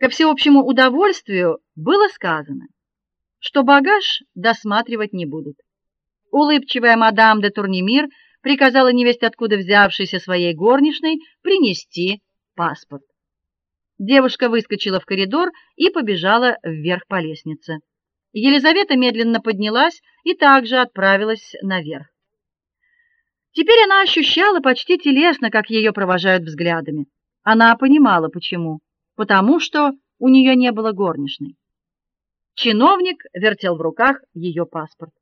Ко всеобщему удовольствию было сказано, что багаж досматривать не будут. Улыбчивая мадам де Турнемир приказала невесть откуда взявшейся своей горничной принести паспорт. Девушка выскочила в коридор и побежала вверх по лестнице. Елизавета медленно поднялась и также отправилась наверх. Теперь она ощущала почти телесно, как ее провожают взглядами. Она понимала почему потому что у нее не было горничной. Чиновник вертел в руках ее паспорт.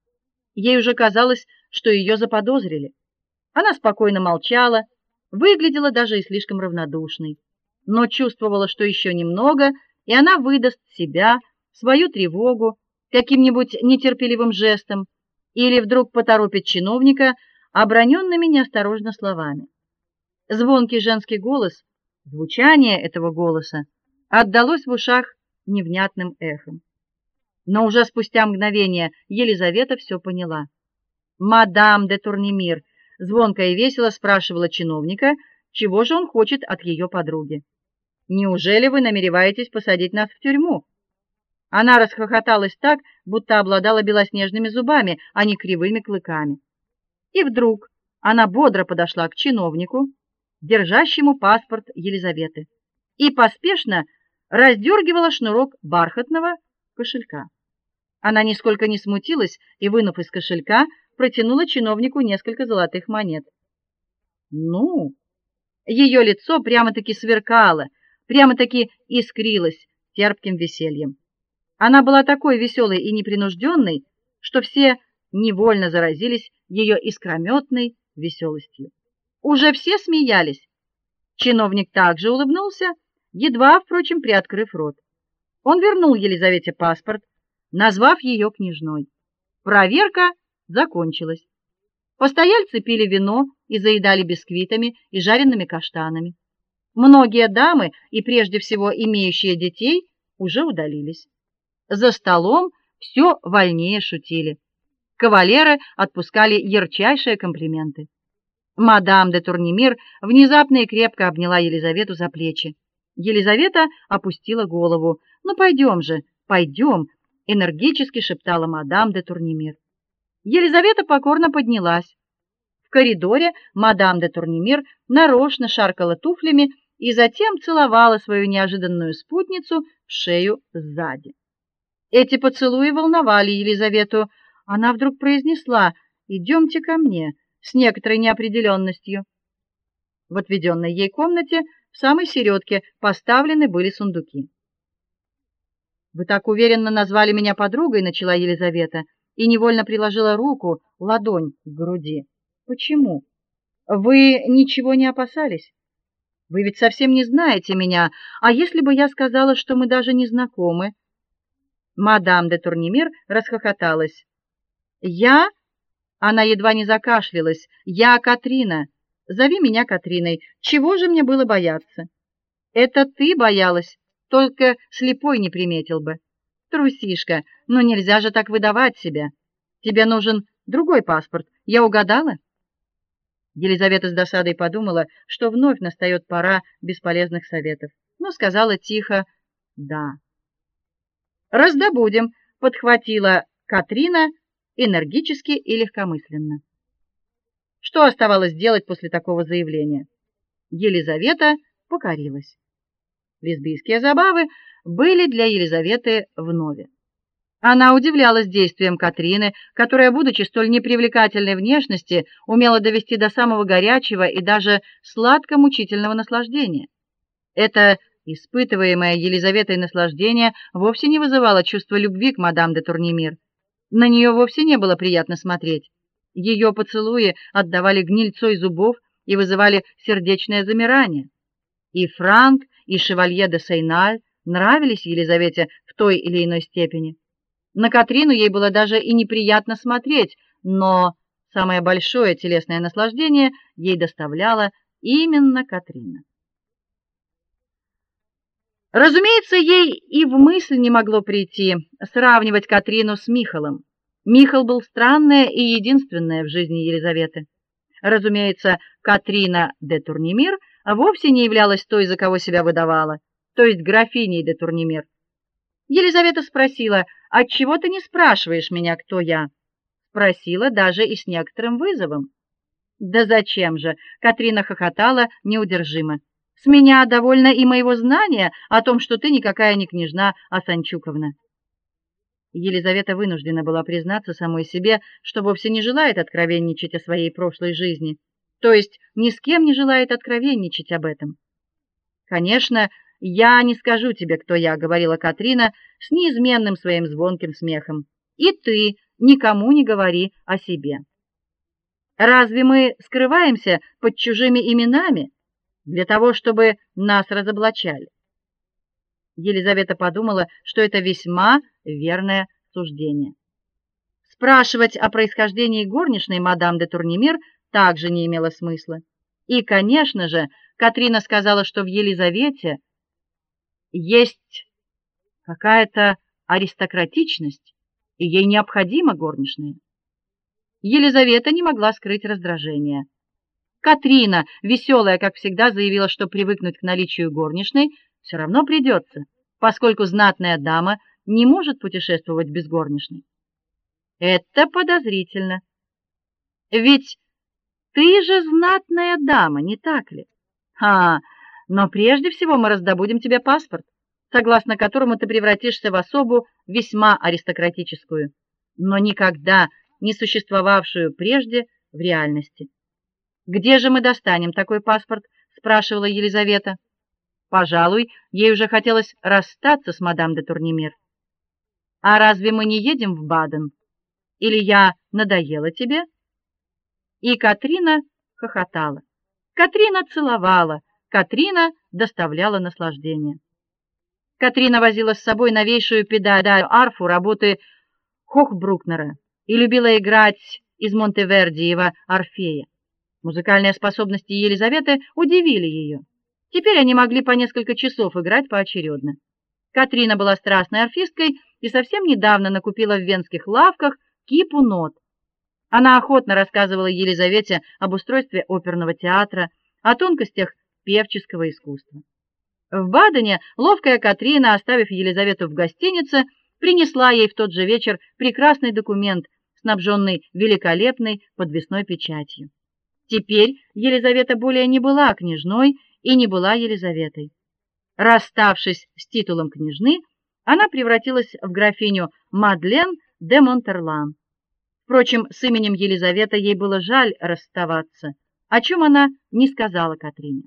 Ей уже казалось, что ее заподозрили. Она спокойно молчала, выглядела даже и слишком равнодушной, но чувствовала, что еще немного, и она выдаст себя, свою тревогу каким-нибудь нетерпеливым жестом или вдруг поторопит чиновника оброненными неосторожно словами. Звонкий женский голос Звучание этого голоса отдалось в ушах невнятным эхом. Но уже спустя мгновение Елизавета все поняла. Мадам де Турнемир звонко и весело спрашивала чиновника, чего же он хочет от ее подруги. Неужели вы намереваетесь посадить нас в тюрьму? Она расхохоталась так, будто обладала белоснежными зубами, а не кривыми клыками. И вдруг она бодро подошла к чиновнику, держащему паспорт Елизаветы, и поспешно раздергивала шнурок бархатного кошелька. Она нисколько не смутилась и, вынув из кошелька, протянула чиновнику несколько золотых монет. Ну, ее лицо прямо-таки сверкало, прямо-таки искрилось терпким весельем. Она была такой веселой и непринужденной, что все невольно заразились ее искрометной веселостью. Уже все смеялись. Чиновник также улыбнулся, едва, впрочем, приоткрыв рот. Он вернул Елизавете паспорт, назвав ее княжной. Проверка закончилась. Постояльцы пили вино и заедали бисквитами и жареными каштанами. Многие дамы, и прежде всего имеющие детей, уже удалились. За столом все вольнее шутили. Кавалеры отпускали ярчайшие комплименты. Мадам де Турнемир внезапно и крепко обняла Елизавету за плечи. Елизавета опустила голову. "Ну пойдем же, пойдем», — энергически шептала мадам де Турнемир. Елизавета покорно поднялась. В коридоре мадам де Турнемир нарочно шаркала туфлями и затем целовала свою неожиданную спутницу в шею сзади. Эти поцелуи волновали Елизавету. Она вдруг произнесла: "Идемте ко мне" с некоторой неопределенностью. В отведенной ей комнате в самой середке поставлены были сундуки. Вы так уверенно назвали меня подругой, начала Елизавета и невольно приложила руку, ладонь к груди. Почему? Вы ничего не опасались? Вы ведь совсем не знаете меня, а если бы я сказала, что мы даже не знакомы? Мадам де Турнемир расхохоталась. Я она едва не закашлялась. Я Катрина. Зови меня Катриной. Чего же мне было бояться? Это ты боялась, только слепой не приметил бы. Трусишка, но нельзя же так выдавать себя. Тебе нужен другой паспорт. Я угадала? Елизавета с досадой подумала, что вновь настает пора бесполезных советов, но сказала тихо: "Да". Раздобудем, подхватила Катрина энергически и легкомысленно. Что оставалось делать после такого заявления? Елизавета покорилась. Лесбийские забавы были для Елизаветы вновь. Она удивлялась действиям Катрины, которая, будучи столь непривлекательной внешности, умела довести до самого горячего и даже сладко-мучительного наслаждения. Это испытываемое Елизаветой наслаждение вовсе не вызывало чувства любви к мадам де Турнемир. На нее вовсе не было приятно смотреть. Ее поцелуи отдавали гнильцой зубов и вызывали сердечное замирание. И Франк, и шевалье де Сейналь нравились Елизавете в той или иной степени. На Катрину ей было даже и неприятно смотреть, но самое большое телесное наслаждение ей доставляла именно Катрина. Разумеется, ей и в мысль не могло прийти сравнивать Катрину с Михалом. Михал был странное и единственное в жизни Елизаветы. Разумеется, Катрина де Турнемир вовсе не являлась той, за кого себя выдавала. то есть графиней де Турнемир. Елизавета спросила: "Отчего ты не спрашиваешь меня, кто я?" Спросила даже и с некоторым вызовом. "Да зачем же?" Катрина хохотала неудержимо. "С меня довольно и моего знания о том, что ты никакая не княжна Асанчуковна". Елизавета вынуждена была признаться самой себе, что вовсе не желает откровенничать о своей прошлой жизни, то есть ни с кем не желает откровенничать об этом. Конечно, я не скажу тебе, кто я, говорила Катрина с неизменным своим звонким смехом. И ты никому не говори о себе. Разве мы скрываемся под чужими именами для того, чтобы нас разоблачали? Елизавета подумала, что это весьма верное суждение. Спрашивать о происхождении горничной мадам де Турнемир также не имело смысла. И, конечно же, Катрина сказала, что в Елизавете есть какая-то аристократичность, и ей необходима горничная. Елизавета не могла скрыть раздражения. Катрина, веселая, как всегда, заявила, что привыкнуть к наличию горничной все равно придется, поскольку знатная дама не может путешествовать без горничной. Это подозрительно. Ведь ты же знатная дама, не так ли? А, но прежде всего мы раздобудем тебе паспорт, согласно которому ты превратишься в особу весьма аристократическую, но никогда не существовавшую прежде в реальности. Где же мы достанем такой паспорт? спрашивала Елизавета. Пожалуй, ей уже хотелось расстаться с мадам де Турнемир. А разве мы не едем в Баден? Или я надоела тебе? И Катрина хохотала. Катрина целовала, Катрина доставляла наслаждение. Катрина возила с собой новейшую педальную арфу работы Хохбрукнера и любила играть из Монтевердиева Орфея. Музыкальные способности Елизаветы удивили ее. Теперь они могли по несколько часов играть поочередно. Катрина была страстной арфисткой и совсем недавно накупила в венских лавках кипу нот. Она охотно рассказывала Елизавете об устройстве оперного театра, о тонкостях певческого искусства. В Бадене ловкая Катрина, оставив Елизавету в гостинице, принесла ей в тот же вечер прекрасный документ, снабженный великолепной подвесной печатью. Теперь Елизавета более не была княжной и не была Елизаветой. Расставшись с титулом княжны, она превратилась в графиню Мадлен де Монтерлан. Впрочем, с именем Елизавета ей было жаль расставаться, о чем она не сказала Катрине.